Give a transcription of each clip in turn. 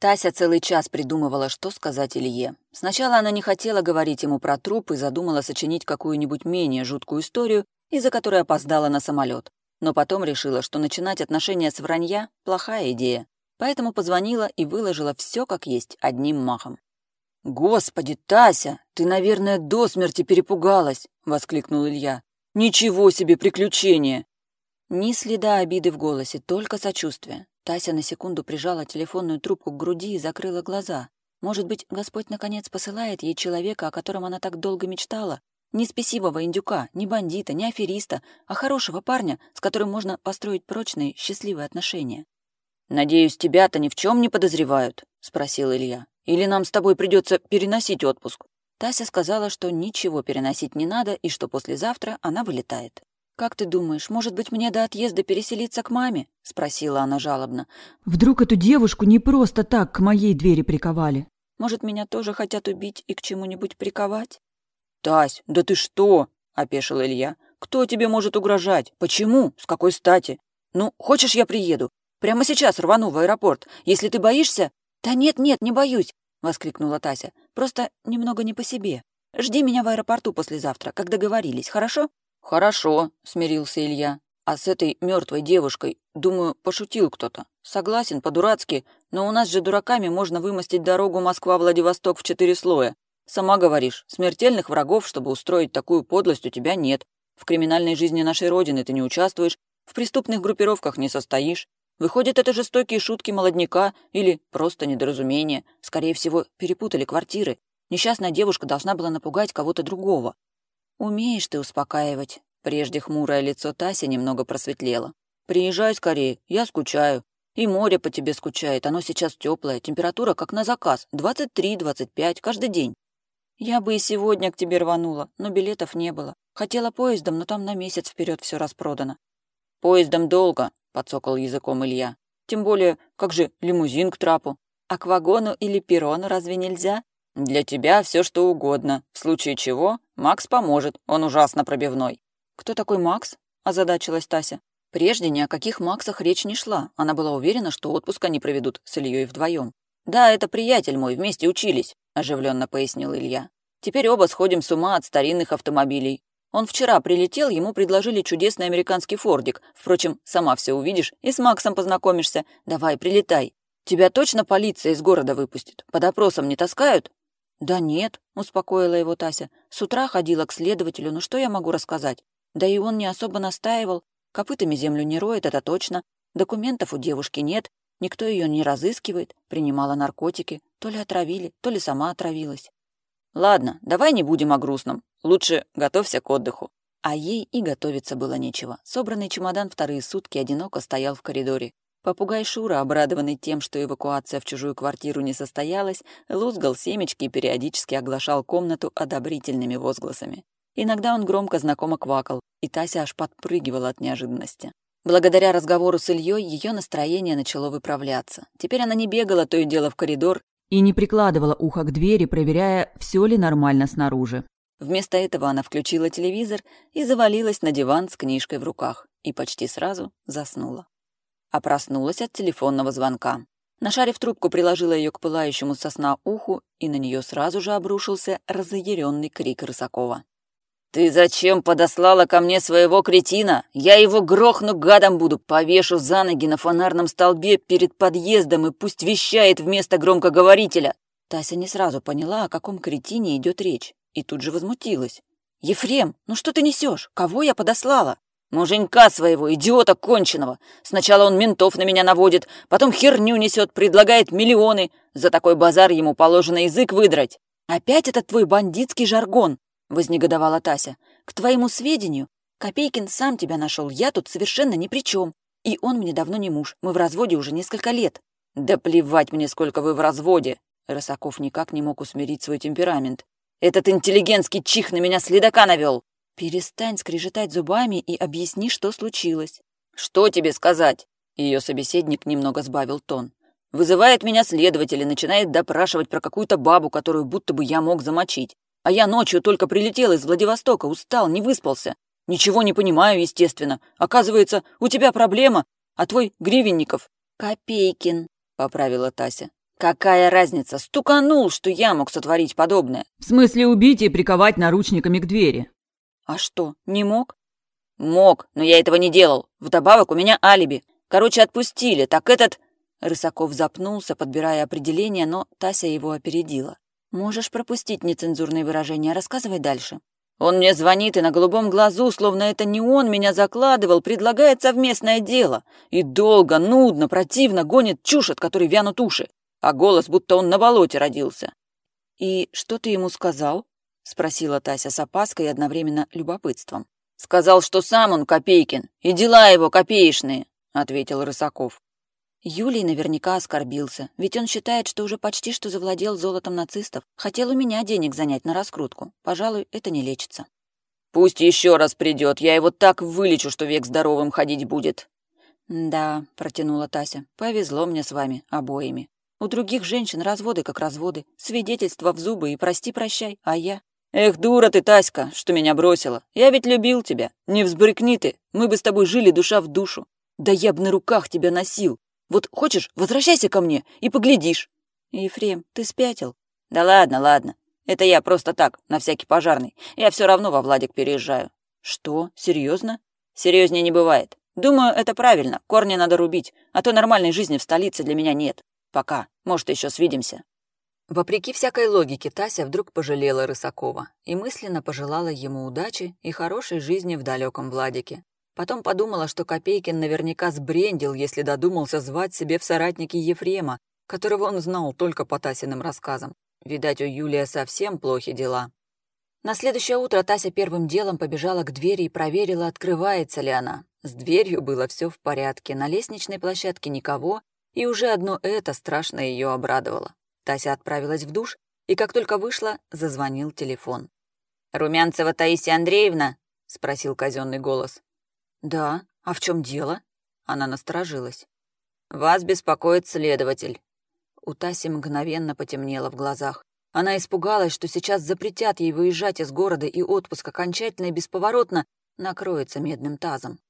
Тася целый час придумывала, что сказать Илье. Сначала она не хотела говорить ему про труп и задумала сочинить какую-нибудь менее жуткую историю, из-за которой опоздала на самолет. Но потом решила, что начинать отношения с вранья – плохая идея. Поэтому позвонила и выложила все как есть, одним махом. «Господи, Тася, ты, наверное, до смерти перепугалась!» — воскликнул Илья. «Ничего себе приключение!» Ни следа обиды в голосе, только сочувствие. Тася на секунду прижала телефонную трубку к груди и закрыла глаза. Может быть, Господь наконец посылает ей человека, о котором она так долго мечтала? Не спесивого индюка, не бандита, не афериста, а хорошего парня, с которым можно построить прочные, счастливые отношения. «Надеюсь, тебя-то ни в чем не подозревают?» — спросил Илья. «Или нам с тобой придется переносить отпуск?» Тася сказала, что ничего переносить не надо и что послезавтра она вылетает. «Как ты думаешь, может быть, мне до отъезда переселиться к маме?» — спросила она жалобно. «Вдруг эту девушку не просто так к моей двери приковали?» «Может, меня тоже хотят убить и к чему-нибудь приковать?» «Тась, да ты что?» — опешил Илья. «Кто тебе может угрожать? Почему? С какой стати? Ну, хочешь, я приеду? Прямо сейчас рвану в аэропорт. Если ты боишься...» «Да нет-нет, не боюсь!» — воскликнула Тася. «Просто немного не по себе. Жди меня в аэропорту послезавтра, как договорились, хорошо?» «Хорошо», — смирился Илья. «А с этой мертвой девушкой, думаю, пошутил кто-то. Согласен, по-дурацки, но у нас же дураками можно вымостить дорогу Москва-Владивосток в четыре слоя. Сама говоришь, смертельных врагов, чтобы устроить такую подлость, у тебя нет. В криминальной жизни нашей Родины ты не участвуешь, в преступных группировках не состоишь. Выходит, это жестокие шутки молодняка или просто недоразумение. Скорее всего, перепутали квартиры. Несчастная девушка должна была напугать кого-то другого. «Умеешь ты успокаивать». Прежде хмурое лицо Таси немного просветлело. «Приезжай скорее, я скучаю. И море по тебе скучает, оно сейчас теплое, температура как на заказ, 23-25 каждый день. Я бы и сегодня к тебе рванула, но билетов не было. Хотела поездом, но там на месяц вперед все распродано. Поездом долго, подсокал языком Илья. Тем более, как же лимузин к трапу? А к вагону или перрону разве нельзя? Для тебя все что угодно, в случае чего Макс поможет, он ужасно пробивной. Кто такой Макс? озадачилась Тася. Прежде ни о каких Максах речь не шла. Она была уверена, что отпуск они проведут с Ильей вдвоем. «Да, это приятель мой, вместе учились», — оживленно пояснил Илья. «Теперь оба сходим с ума от старинных автомобилей. Он вчера прилетел, ему предложили чудесный американский фордик. Впрочем, сама все увидишь и с Максом познакомишься. Давай, прилетай. Тебя точно полиция из города выпустит? Под опросом не таскают?» «Да нет», — успокоила его Тася. «С утра ходила к следователю, ну что я могу рассказать? Да и он не особо настаивал. Копытами землю не роет, это точно. Документов у девушки нет, никто ее не разыскивает, принимала наркотики. То ли отравили, то ли сама отравилась». «Ладно, давай не будем о грустном. Лучше готовься к отдыху». А ей и готовиться было нечего. Собранный чемодан вторые сутки одиноко стоял в коридоре. Попугай Шура, обрадованный тем, что эвакуация в чужую квартиру не состоялась, лузгал семечки и периодически оглашал комнату одобрительными возгласами. Иногда он громко знакомо квакал, и Тася аж подпрыгивала от неожиданности. Благодаря разговору с Ильей ее настроение начало выправляться. Теперь она не бегала то и дело в коридор и не прикладывала ухо к двери, проверяя, все ли нормально снаружи. Вместо этого она включила телевизор и завалилась на диван с книжкой в руках и почти сразу заснула а проснулась от телефонного звонка. Нашарив трубку, приложила ее к пылающему сосна уху, и на нее сразу же обрушился разъяренный крик Рысакова. «Ты зачем подослала ко мне своего кретина? Я его грохну гадом буду, повешу за ноги на фонарном столбе перед подъездом и пусть вещает вместо громкоговорителя!» Тася не сразу поняла, о каком кретине идет речь, и тут же возмутилась. «Ефрем, ну что ты несешь? Кого я подослала?» Муженька своего, идиота конченого. Сначала он ментов на меня наводит, потом херню несет, предлагает миллионы. За такой базар ему положено язык выдрать. Опять этот твой бандитский жаргон, вознегодовала Тася. К твоему сведению, Копейкин сам тебя нашел, я тут совершенно ни при чем. И он мне давно не муж, мы в разводе уже несколько лет. Да плевать мне, сколько вы в разводе. Росаков никак не мог усмирить свой темперамент. Этот интеллигентский чих на меня следака навел. «Перестань скрежетать зубами и объясни, что случилось». «Что тебе сказать?» Ее собеседник немного сбавил тон. «Вызывает меня следователь и начинает допрашивать про какую-то бабу, которую будто бы я мог замочить. А я ночью только прилетел из Владивостока, устал, не выспался. Ничего не понимаю, естественно. Оказывается, у тебя проблема, а твой Гривенников...» «Копейкин», — поправила Тася. Какая разница? Стуканул, что я мог сотворить подобное. В смысле убить и приковать наручниками к двери. А что, не мог? Мог, но я этого не делал. Вдобавок у меня алиби. Короче, отпустили. Так этот... Рысаков запнулся, подбирая определение, но Тася его опередила. «Можешь пропустить нецензурные выражения, рассказывай дальше». Он мне звонит и на голубом глазу, словно это не он меня закладывал, предлагает совместное дело. И долго, нудно, противно гонит чушь, от которой вянут уши. А голос, будто он на болоте родился. «И что ты ему сказал?» — спросила Тася с опаской и одновременно любопытством. «Сказал, что сам он Копейкин, и дела его копеечные», — ответил Рысаков. Юлий наверняка оскорбился, ведь он считает, что уже почти что завладел золотом нацистов. Хотел у меня денег занять на раскрутку. Пожалуй, это не лечится. «Пусть еще раз придет, я его так вылечу, что век здоровым ходить будет». «Да», — протянула Тася, — «повезло мне с вами обоими. У других женщин разводы как разводы, свидетельства в зубы и прости-прощай, а я...» «Эх, дура ты, Таська, что меня бросила. Я ведь любил тебя. Не взбрыкни ты, мы бы с тобой жили душа в душу. Да я бы на руках тебя носил, вот хочешь, возвращайся ко мне и поглядишь». «Ефрем, ты спятил?» «Да ладно, ладно. Это я просто так, на всякий пожарный. Я все равно во Владик переезжаю». «Что? Серьезно?» «Серьезнее не бывает. Думаю, это правильно. Корни надо рубить, а то нормальной жизни в столице для меня нет. Пока. Может, еще свидимся». Вопреки всякой логике, Тася вдруг пожалела Рысакова и мысленно пожелала ему удачи и хорошей жизни в далеком Владике. Потом подумала, что Копейкин наверняка сбрендил, если додумался звать себе в соратники Ефрема, которого он знал только по Тасиным рассказам. Видать, у Юлия совсем плохи дела. На следующее утро Тася первым делом побежала к двери и проверила, открывается ли она. С дверью было все в порядке, на лестничной площадке никого, и уже одно это страшно ее обрадовало. Тася отправилась в душ, и как только вышла, зазвонил телефон. «Румянцева Таисия Андреевна?» — спросил казенный голос. «Да, а в чем дело?» Она насторожилась. «Вас беспокоит следователь». У Таси мгновенно потемнело в глазах. Она испугалась, что сейчас запретят ей выезжать из города, и отпуск окончательно и бесповоротно накроется медным тазом.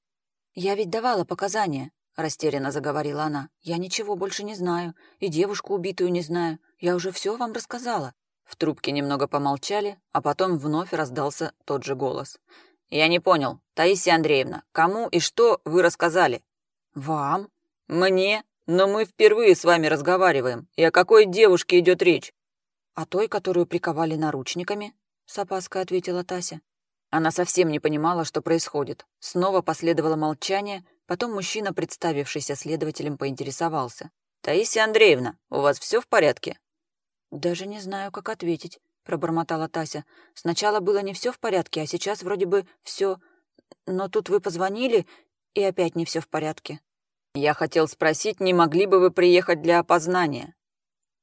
«Я ведь давала показания», — растерянно заговорила она. «Я ничего больше не знаю, и девушку убитую не знаю. Я уже все вам рассказала». В трубке немного помолчали, а потом вновь раздался тот же голос. «Я не понял, Таисия Андреевна, кому и что вы рассказали?» «Вам?» «Мне? Но мы впервые с вами разговариваем. И о какой девушке идет речь?» «О той, которую приковали наручниками», — с опаской ответила Тася. Она совсем не понимала, что происходит. Снова последовало молчание, потом мужчина, представившийся следователем, поинтересовался. «Таисия Андреевна, у вас все в порядке?» «Даже не знаю, как ответить. — пробормотала Тася. «Сначала было не все в порядке, а сейчас вроде бы все. Но тут вы позвонили, и опять не все в порядке». «Я хотел спросить, не могли бы вы приехать для опознания?»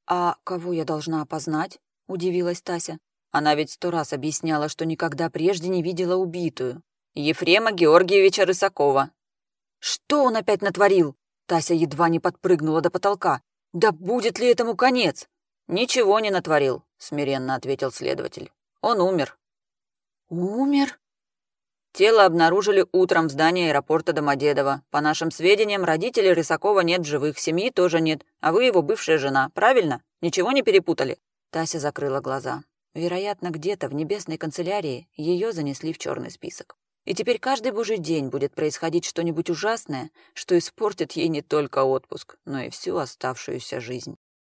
«А кого я должна опознать?» — удивилась Тася. Она ведь сто раз объясняла, что никогда прежде не видела убитую. «Ефрема Георгиевича Рысакова». «Что он опять натворил?» Тася едва не подпрыгнула до потолка. «Да будет ли этому конец?» «Ничего не натворил», — смиренно ответил следователь. «Он умер». «Умер?» Тело обнаружили утром в здании аэропорта Домодедово. По нашим сведениям, родителей Рысакова нет в живых, семьи тоже нет, а вы его бывшая жена, правильно? Ничего не перепутали?» Тася закрыла глаза. Вероятно, где-то в небесной канцелярии ее занесли в черный список. И теперь каждый божий день будет происходить что-нибудь ужасное, что испортит ей не только отпуск, но и всю оставшуюся жизнь.